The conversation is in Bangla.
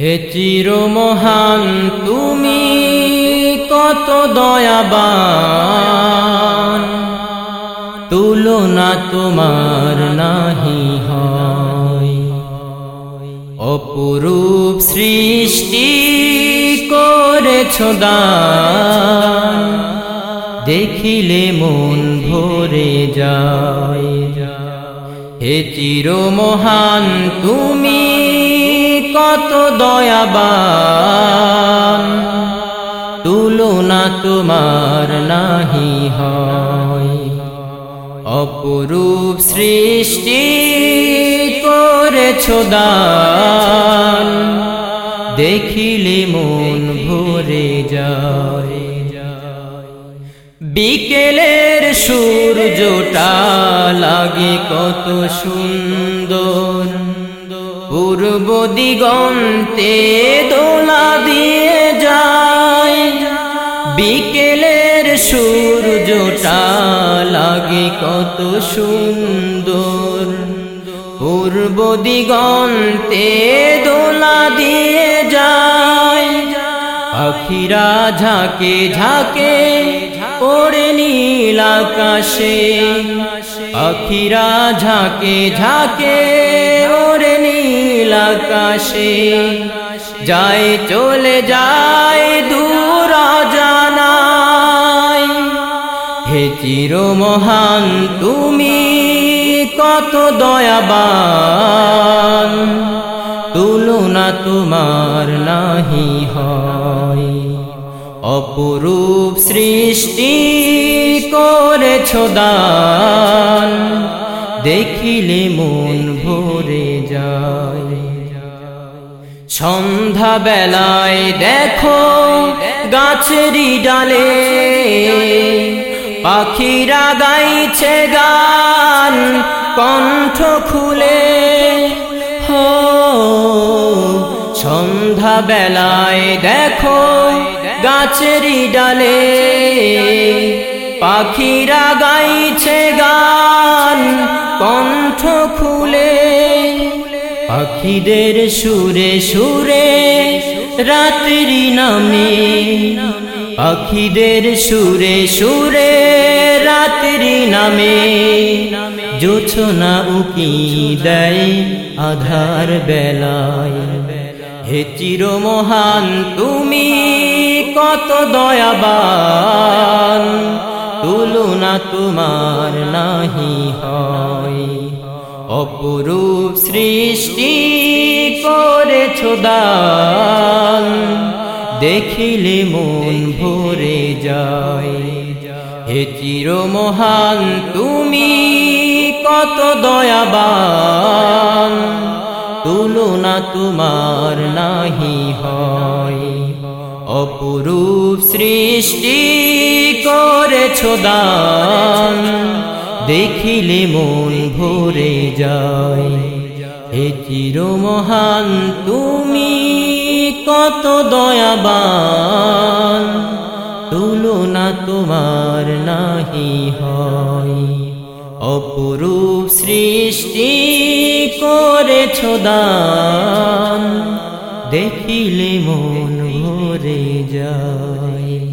হে চির মহান তুমি কত দয়াবান। তুলনা তোমার নাহি হয়। অপরূপ সৃষ্টি করেছ দান। দেখিলে মন ভরে যায়। হে চির মহান তুমি দয়াবান। তুলনা তোমার নাহি হয়। অপরূপ সৃষ্টি করেছ দান। দেখিলে মন ভরে যায়। বিকেলের সূর্যটা লাগে কত সুন্দর। পূর্ব দিগন্তে দোলা দিয়ে যায়। বিকেলের সূর্যটা লাগে কত সুন্দর। পূর্ব দিগন্তে দোলা দিয়ে যায়। আখিরা ঝাঁকে ঝাঁকে ওরে নীল আকাশে। আখিরা ঝাঁকে ঝাঁকে ওরে নীল আকাশে। যায়, চলে যায় দূর জানাই হে চির মহান তুমি কত দয়াবান। তুলনা তোমার নাহি অপরূপ সৃষ্টি করেছ দান। দেখিলে মন ভরে যায়। সন্ধ্যা বেলায় দেখো গাছেরই ডালে পাখিরা গাইছে গান, কণ্ঠ খুলে সন্ধ্যা বেলায় দেখো গাছেরই ডালে পাখিরা গাইছে গান, কণ্ঠ খুলে। পাখিদের সুরে সুরে রাত্রি নামে। পাখিদের সুরে সুরে রাত্রি নামে। জোছনা উকি দেয় আধার বেলায়। হে চির মহান তুমি কত দয়াবান। তুলনা তোমার নাহি হয়। অপরূপ সৃষ্টি করেছ দান। দেখিলে মন ভরে যায়। হে চির মহান তুমি কত দয়াবান। তুলনা তোমার নাহি হয়। অপরূপ সৃষ্টি করেছ দান, দেখিলে মন ভরে যায়। হে চির মহান তুমি কত দয়াবান তুলনা তোমার নাহি হয়। অপরূপ সৃষ্টি করেছ দান দেখিলে মন ভরে যায়।